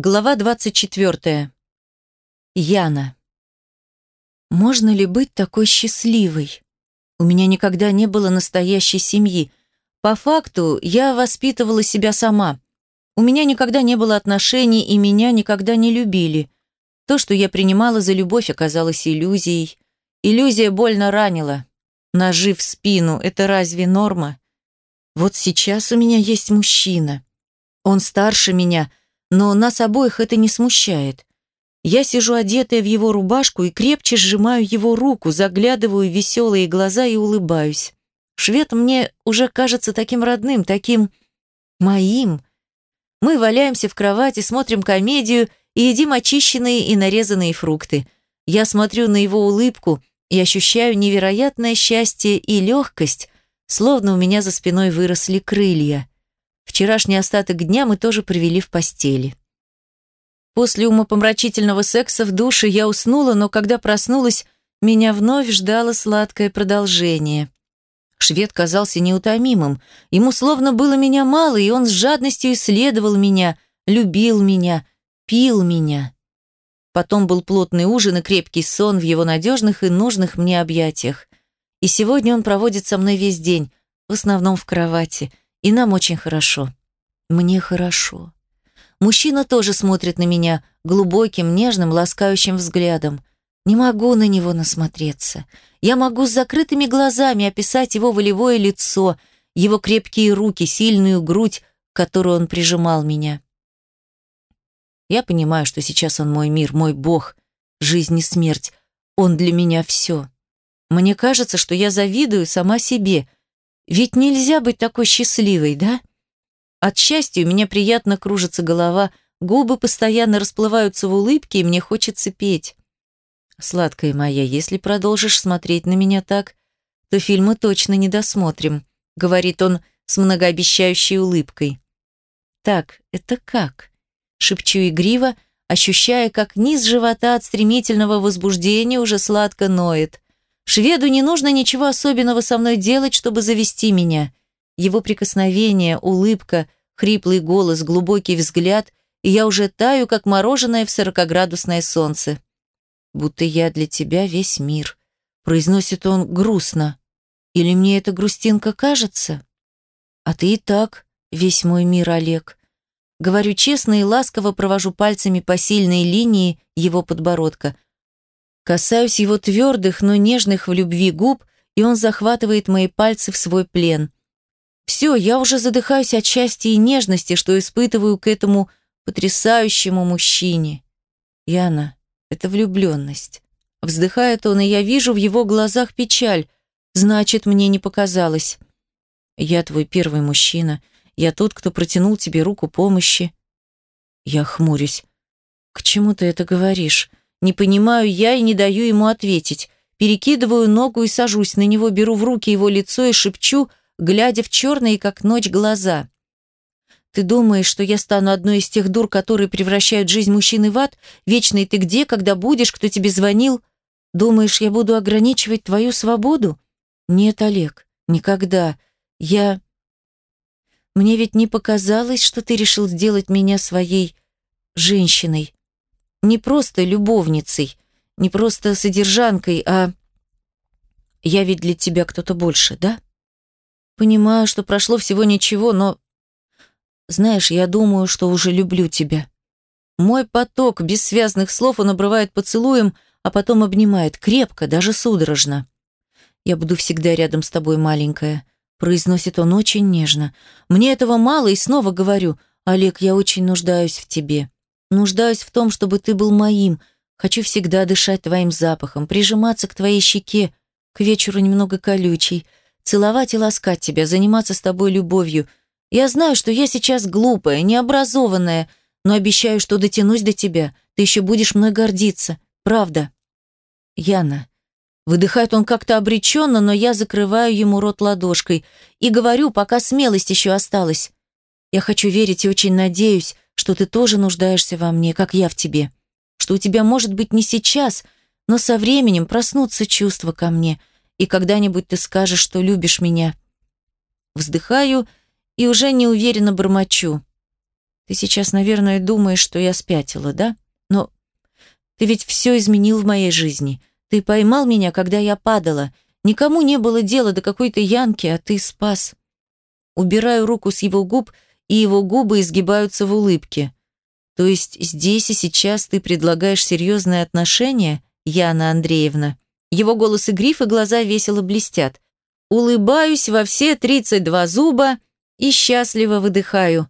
Глава 24. Яна. Можно ли быть такой счастливой? У меня никогда не было настоящей семьи. По факту, я воспитывала себя сама. У меня никогда не было отношений, и меня никогда не любили. То, что я принимала за любовь, оказалось иллюзией. Иллюзия больно ранила. Ножи спину – это разве норма? Вот сейчас у меня есть мужчина. Он старше меня – но нас обоих это не смущает. Я сижу одетая в его рубашку и крепче сжимаю его руку, заглядываю в веселые глаза и улыбаюсь. Швед мне уже кажется таким родным, таким моим. Мы валяемся в кровати, смотрим комедию и едим очищенные и нарезанные фрукты. Я смотрю на его улыбку и ощущаю невероятное счастье и легкость, словно у меня за спиной выросли крылья. Вчерашний остаток дня мы тоже провели в постели. После умопомрачительного секса в душе я уснула, но когда проснулась, меня вновь ждало сладкое продолжение. Швед казался неутомимым. Ему словно было меня мало, и он с жадностью исследовал меня, любил меня, пил меня. Потом был плотный ужин и крепкий сон в его надежных и нужных мне объятиях. И сегодня он проводит со мной весь день, в основном в кровати – и нам очень хорошо. Мне хорошо. Мужчина тоже смотрит на меня глубоким, нежным, ласкающим взглядом. Не могу на него насмотреться. Я могу с закрытыми глазами описать его волевое лицо, его крепкие руки, сильную грудь, к которой он прижимал меня. Я понимаю, что сейчас он мой мир, мой бог, жизнь и смерть. Он для меня все. Мне кажется, что я завидую сама себе – ведь нельзя быть такой счастливой, да? От счастья у меня приятно кружится голова, губы постоянно расплываются в улыбке, и мне хочется петь. Сладкая моя, если продолжишь смотреть на меня так, то фильмы точно не досмотрим, говорит он с многообещающей улыбкой. Так, это как? Шепчу игриво, ощущая, как низ живота от стремительного возбуждения уже сладко ноет. Шведу не нужно ничего особенного со мной делать, чтобы завести меня. Его прикосновение, улыбка, хриплый голос, глубокий взгляд, и я уже таю, как мороженое в сорокоградусное солнце. «Будто я для тебя весь мир», — произносит он грустно. «Или мне эта грустинка кажется?» «А ты и так весь мой мир, Олег». Говорю честно и ласково провожу пальцами по сильной линии его подбородка — Касаюсь его твердых, но нежных в любви губ, и он захватывает мои пальцы в свой плен. Все, я уже задыхаюсь от счастья и нежности, что испытываю к этому потрясающему мужчине. Яна, это влюбленность. Вздыхает он, и я вижу в его глазах печаль. Значит, мне не показалось. Я твой первый мужчина. Я тот, кто протянул тебе руку помощи. Я хмурюсь. К чему ты это говоришь? Не понимаю я и не даю ему ответить. Перекидываю ногу и сажусь на него, беру в руки его лицо и шепчу, глядя в черные, как ночь, глаза. «Ты думаешь, что я стану одной из тех дур, которые превращают жизнь мужчины в ад? Вечный ты где, когда будешь, кто тебе звонил? Думаешь, я буду ограничивать твою свободу? Нет, Олег, никогда. Я... Мне ведь не показалось, что ты решил сделать меня своей женщиной. Не просто любовницей, не просто содержанкой, а... Я ведь для тебя кто-то больше, да? Понимаю, что прошло всего ничего, но... Знаешь, я думаю, что уже люблю тебя. Мой поток бессвязных слов он обрывает поцелуем, а потом обнимает, крепко, даже судорожно. «Я буду всегда рядом с тобой, маленькая», — произносит он очень нежно. «Мне этого мало, и снова говорю, Олег, я очень нуждаюсь в тебе. Нуждаюсь в том, чтобы ты был моим. Хочу всегда дышать твоим запахом, прижиматься к твоей щеке, к вечеру немного колючей, целовать и ласкать тебя, заниматься с тобой любовью. Я знаю, что я сейчас глупая, необразованная, но обещаю, что дотянусь до тебя. Ты еще будешь мной гордиться. Правда. Яна. Выдыхает он как-то обреченно, но я закрываю ему рот ладошкой и говорю, пока смелость еще осталась. Я хочу верить и очень надеюсь, что ты тоже нуждаешься во мне, как я в тебе, что у тебя может быть не сейчас, но со временем проснутся чувства ко мне, и когда-нибудь ты скажешь, что любишь меня. Вздыхаю и уже неуверенно бормочу. Ты сейчас, наверное, думаешь, что я спятила, да? Но ты ведь все изменил в моей жизни. Ты поймал меня, когда я падала. Никому не было дела до какой-то Янки, а ты спас. Убираю руку с его губ, и его губы изгибаются в улыбке. То есть здесь и сейчас ты предлагаешь серьезные отношения, Яна Андреевна? Его голос игрив и глаза весело блестят. Улыбаюсь во все 32 зуба и счастливо выдыхаю.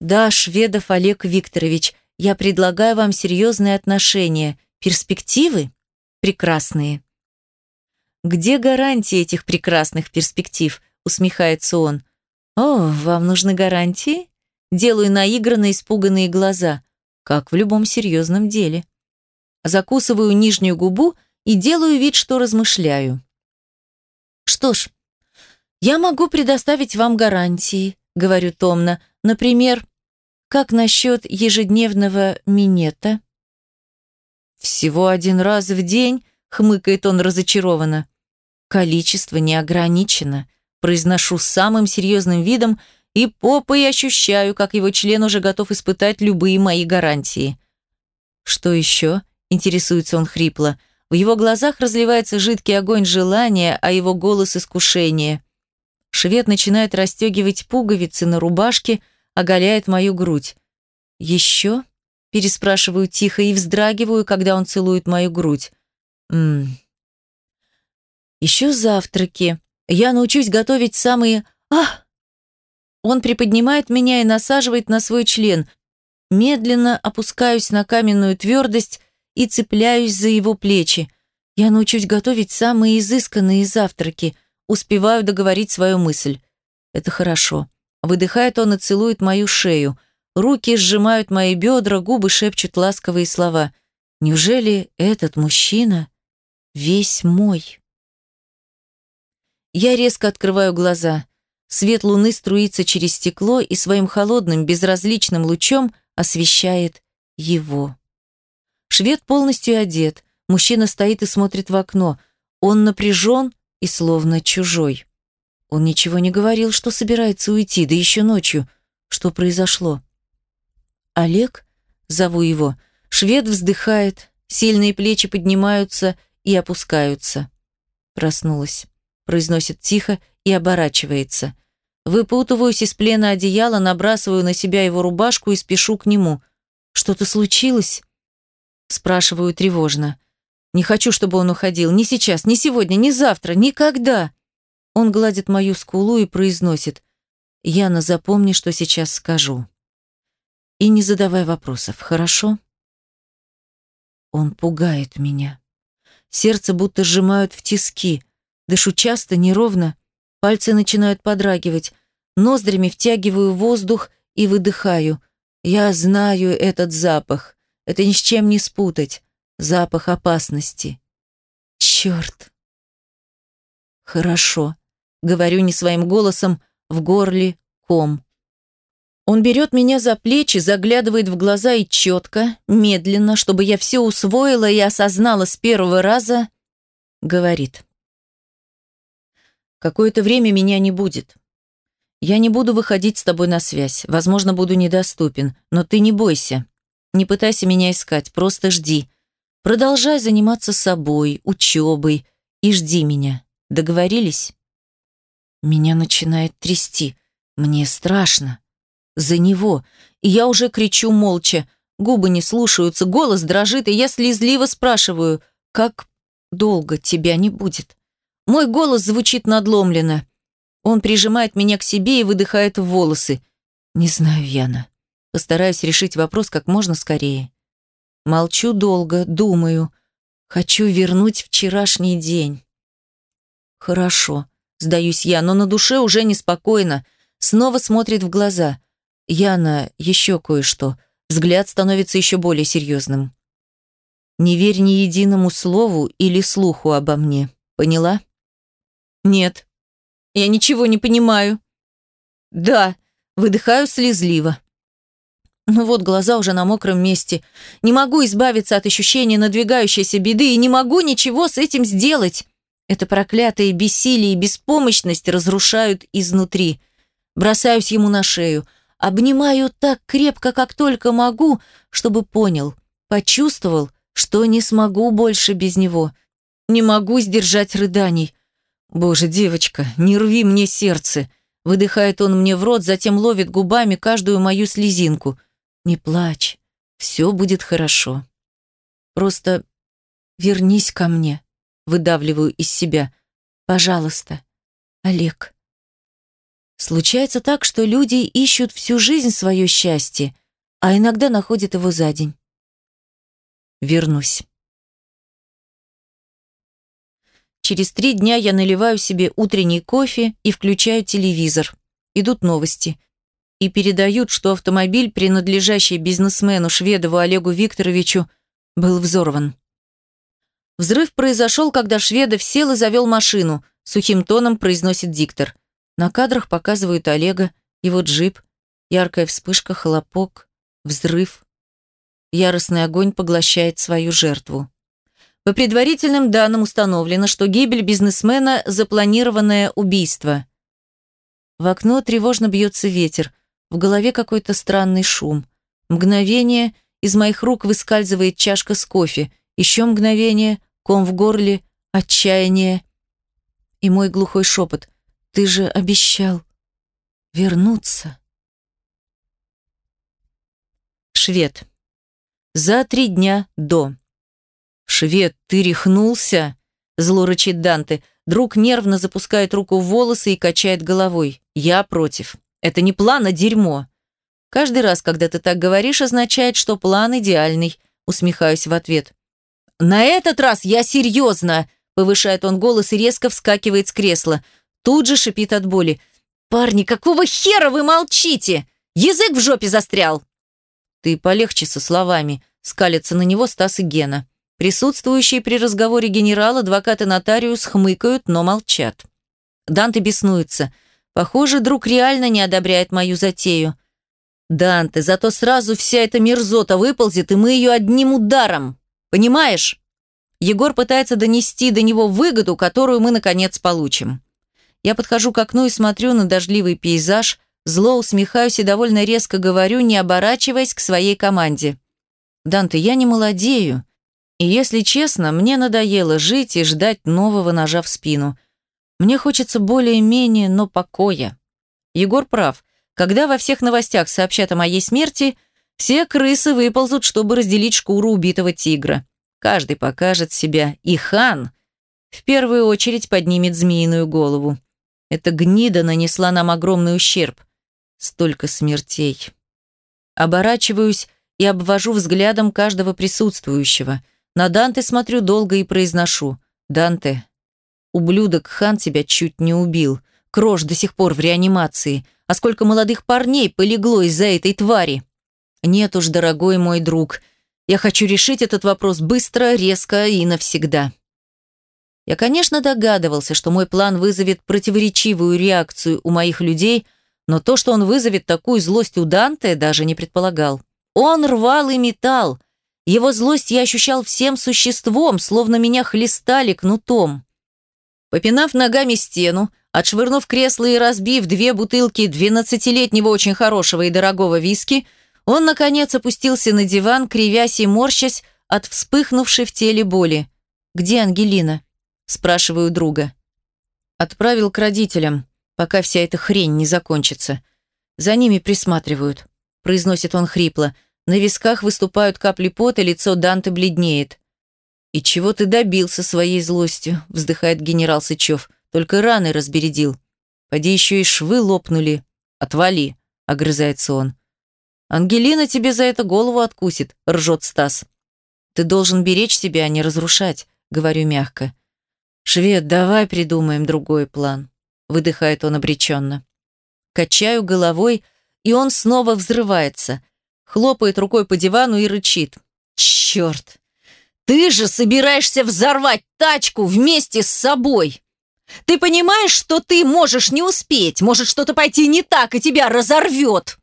Да, Шведов Олег Викторович, я предлагаю вам серьезные отношения. Перспективы? Прекрасные. Где гарантии этих прекрасных перспектив? Усмехается он. О, вам нужны гарантии? Делаю наигранно испуганные глаза, как в любом серьезном деле. Закусываю нижнюю губу и делаю вид, что размышляю. Что ж, я могу предоставить вам гарантии, говорю томно. Например, как насчет ежедневного минета? Всего один раз в день, хмыкает он разочарованно. Количество не ограничено, произношу самым серьезным видом и попой ощущаю, как его член уже готов испытать любые мои гарантии. Что еще? Интересуется он хрипло. В его глазах разливается жидкий огонь желания, а его голос искушение. Швед начинает расстегивать пуговицы на рубашке, оголяет мою грудь. «Еще?» – переспрашиваю тихо и вздрагиваю, когда он целует мою грудь. «Ммм...» «Еще завтраки. Я научусь готовить самые... Ах!» Он приподнимает меня и насаживает на свой член. Медленно опускаюсь на каменную твердость и цепляюсь за его плечи. Я научусь готовить самые изысканные завтраки – Успеваю договорить свою мысль. Это хорошо. Выдыхает он и целует мою шею. Руки сжимают мои бедра, губы шепчут ласковые слова. Неужели этот мужчина весь мой? Я резко открываю глаза. Свет луны струится через стекло и своим холодным, безразличным лучом освещает его. Швед полностью одет. Мужчина стоит и смотрит в окно. Он напряжен, и словно чужой. Он ничего не говорил, что собирается уйти, да еще ночью. Что произошло? Олег? Зову его. Швед вздыхает, сильные плечи поднимаются и опускаются. Проснулась. Произносит тихо и оборачивается. Выпутываюсь из плена одеяла, набрасываю на себя его рубашку и спешу к нему. «Что-то случилось?» Спрашиваю тревожно. Не хочу, чтобы он уходил. Ни сейчас, ни сегодня, ни завтра, никогда. Он гладит мою скулу и произносит. Яна, запомни, что сейчас скажу. И не задавай вопросов, хорошо? Он пугает меня. Сердце будто сжимают в тиски. Дышу часто, неровно. Пальцы начинают подрагивать. Ноздрями втягиваю воздух и выдыхаю. Я знаю этот запах. Это ни с чем не спутать запах опасности. Черт. Хорошо. Говорю не своим голосом, в горле ком. Он берет меня за плечи, заглядывает в глаза и четко, медленно, чтобы я все усвоила и осознала с первого раза, говорит. Какое-то время меня не будет. Я не буду выходить с тобой на связь, возможно, буду недоступен, но ты не бойся. Не пытайся меня искать, просто жди. Продолжай заниматься собой, учебой и жди меня. Договорились? Меня начинает трясти. Мне страшно. За него. И я уже кричу молча. Губы не слушаются, голос дрожит, и я слезливо спрашиваю, как долго тебя не будет? Мой голос звучит надломленно. Он прижимает меня к себе и выдыхает в волосы. Не знаю, Яна. Постараюсь решить вопрос как можно скорее. Молчу долго, думаю. Хочу вернуть вчерашний день. Хорошо, сдаюсь я, но на душе уже неспокойно. Снова смотрит в глаза. Яна, еще кое-что. Взгляд становится еще более серьезным. Не верь ни единому слову или слуху обо мне. Поняла? Нет. Я ничего не понимаю. Да, выдыхаю слезливо. Ну вот, глаза уже на мокром месте. Не могу избавиться от ощущения надвигающейся беды и не могу ничего с этим сделать. Это проклятые бессилие и беспомощность разрушают изнутри. Бросаюсь ему на шею, обнимаю так крепко, как только могу, чтобы понял, почувствовал, что не смогу больше без него. Не могу сдержать рыданий. «Боже, девочка, не рви мне сердце!» Выдыхает он мне в рот, затем ловит губами каждую мою слезинку. «Не плачь, все будет хорошо. Просто вернись ко мне», выдавливаю из себя. «Пожалуйста, Олег». Случается так, что люди ищут всю жизнь свое счастье, а иногда находят его за день. Вернусь. Через три дня я наливаю себе утренний кофе и включаю телевизор. Идут новости. И передают, что автомобиль, принадлежащий бизнесмену Шведову Олегу Викторовичу, был взорван. Взрыв произошел, когда Шведов сел и завел машину, сухим тоном произносит диктор. На кадрах показывают Олега, его джип, яркая вспышка, хлопок, взрыв. Яростный огонь поглощает свою жертву. По предварительным данным установлено, что гибель бизнесмена – запланированное убийство. В окно тревожно бьется ветер, в голове какой-то странный шум. Мгновение, из моих рук выскальзывает чашка с кофе, еще мгновение, ком в горле, отчаяние. И мой глухой шепот «Ты же обещал вернуться». Швед. За три дня до. «Швед, ты рехнулся?» – зло рычит Данте. Друг нервно запускает руку в волосы и качает головой. «Я против. Это не план, а дерьмо». «Каждый раз, когда ты так говоришь, означает, что план идеальный», – усмехаюсь в ответ. «На этот раз я серьезно!» – повышает он голос и резко вскакивает с кресла. Тут же шипит от боли. «Парни, какого хера вы молчите? Язык в жопе застрял!» «Ты полегче со словами», – скалятся на него Стас и Гена. Присутствующие при разговоре генерал, адвокат и нотариус хмыкают, но молчат. Данте беснуется. Похоже, друг реально не одобряет мою затею. Данте, зато сразу вся эта мерзота выползет, и мы ее одним ударом. Понимаешь? Егор пытается донести до него выгоду, которую мы, наконец, получим. Я подхожу к окну и смотрю на дождливый пейзаж, зло усмехаюсь и довольно резко говорю, не оборачиваясь к своей команде. «Данте, я не молодею. И если честно, мне надоело жить и ждать нового ножа в спину. Мне хочется более-менее, но покоя. Егор прав. Когда во всех новостях сообщат о моей смерти, все крысы выползут, чтобы разделить шкуру убитого тигра. Каждый покажет себя. И хан в первую очередь поднимет змеиную голову. Эта гнида нанесла нам огромный ущерб. Столько смертей. Оборачиваюсь и обвожу взглядом каждого присутствующего – на Данте смотрю долго и произношу. «Данте, ублюдок хан тебя чуть не убил. Крош до сих пор в реанимации. А сколько молодых парней полегло из-за этой твари?» «Нет уж, дорогой мой друг. Я хочу решить этот вопрос быстро, резко и навсегда». Я, конечно, догадывался, что мой план вызовет противоречивую реакцию у моих людей, но то, что он вызовет такую злость у Данте, даже не предполагал. Он рвал и металл, его злость я ощущал всем существом, словно меня хлестали кнутом. Попинав ногами стену, отшвырнув кресло и разбив две бутылки двенадцатилетнего очень хорошего и дорогого виски, он, наконец, опустился на диван, кривясь и морщась от вспыхнувшей в теле боли. «Где Ангелина?» – спрашиваю друга. Отправил к родителям, пока вся эта хрень не закончится. За ними присматривают, произносит он хрипло. На висках выступают капли пота, лицо Данте бледнеет. «И чего ты добился своей злостью?» – вздыхает генерал Сычев. «Только раны разбередил. Поди еще и швы лопнули. Отвали!» – огрызается он. «Ангелина тебе за это голову откусит», – ржет Стас. «Ты должен беречь себя, а не разрушать», – говорю мягко. «Швед, давай придумаем другой план», – выдыхает он обреченно. Качаю головой, и он снова взрывается – хлопает рукой по дивану и рычит. «Черт! Ты же собираешься взорвать тачку вместе с собой! Ты понимаешь, что ты можешь не успеть, может что-то пойти не так, и тебя разорвет!»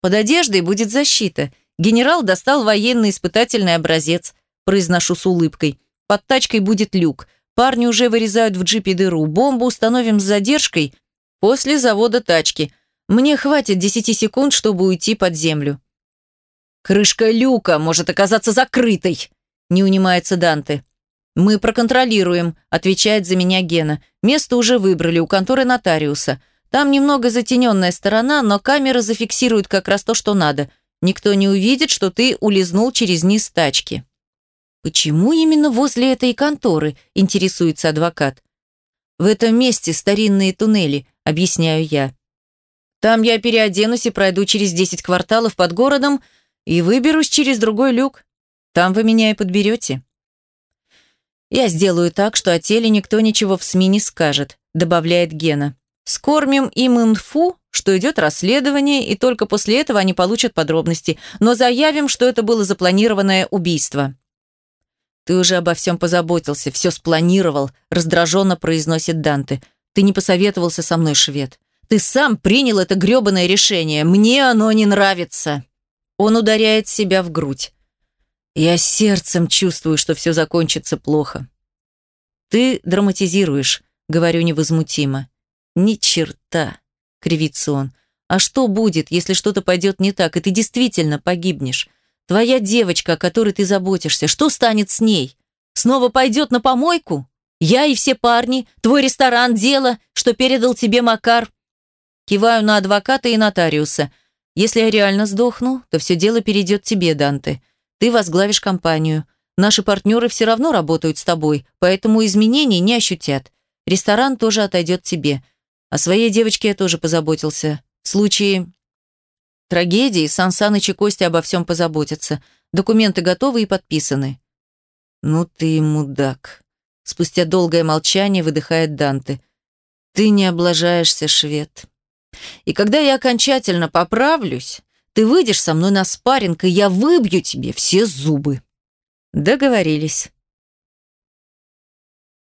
Под одеждой будет защита. Генерал достал военный испытательный образец. Произношу с улыбкой. Под тачкой будет люк. Парни уже вырезают в джипе дыру. Бомбу установим с задержкой после завода тачки. Мне хватит десяти секунд, чтобы уйти под землю. Крышка люка может оказаться закрытой, не унимается Данте. Мы проконтролируем, отвечает за меня Гена. Место уже выбрали у конторы нотариуса. Там немного затененная сторона, но камера зафиксирует как раз то, что надо. Никто не увидит, что ты улизнул через низ тачки. Почему именно возле этой конторы, интересуется адвокат. В этом месте старинные туннели, объясняю я. Там я переоденусь и пройду через 10 кварталов под городом и выберусь через другой люк. Там вы меня и подберете. Я сделаю так, что о теле никто ничего в СМИ не скажет, добавляет Гена. Скормим им инфу, что идет расследование, и только после этого они получат подробности, но заявим, что это было запланированное убийство. «Ты уже обо всем позаботился, все спланировал», раздраженно произносит Данте. «Ты не посоветовался со мной, швед. Ты сам принял это грёбаное решение. Мне оно не нравится». Он ударяет себя в грудь. Я сердцем чувствую, что все закончится плохо. «Ты драматизируешь», — говорю невозмутимо. «Ни черта», — кривится он. «А что будет, если что-то пойдет не так, и ты действительно погибнешь? Твоя девочка, о которой ты заботишься, что станет с ней? Снова пойдет на помойку? Я и все парни, твой ресторан, дело, что передал тебе Макар». Киваю на адвоката и нотариуса. «Если я реально сдохну, то все дело перейдет тебе, Данте. Ты возглавишь компанию. Наши партнеры все равно работают с тобой, поэтому изменений не ощутят. Ресторан тоже отойдет тебе. О своей девочке я тоже позаботился. В случае трагедии Сан Саныч и Костя обо всем позаботятся. Документы готовы и подписаны. Ну ты мудак. Спустя долгое молчание выдыхает Данте. Ты не облажаешься, швед. И когда я окончательно поправлюсь, ты выйдешь со мной на спарринг, и я выбью тебе все зубы. Договорились.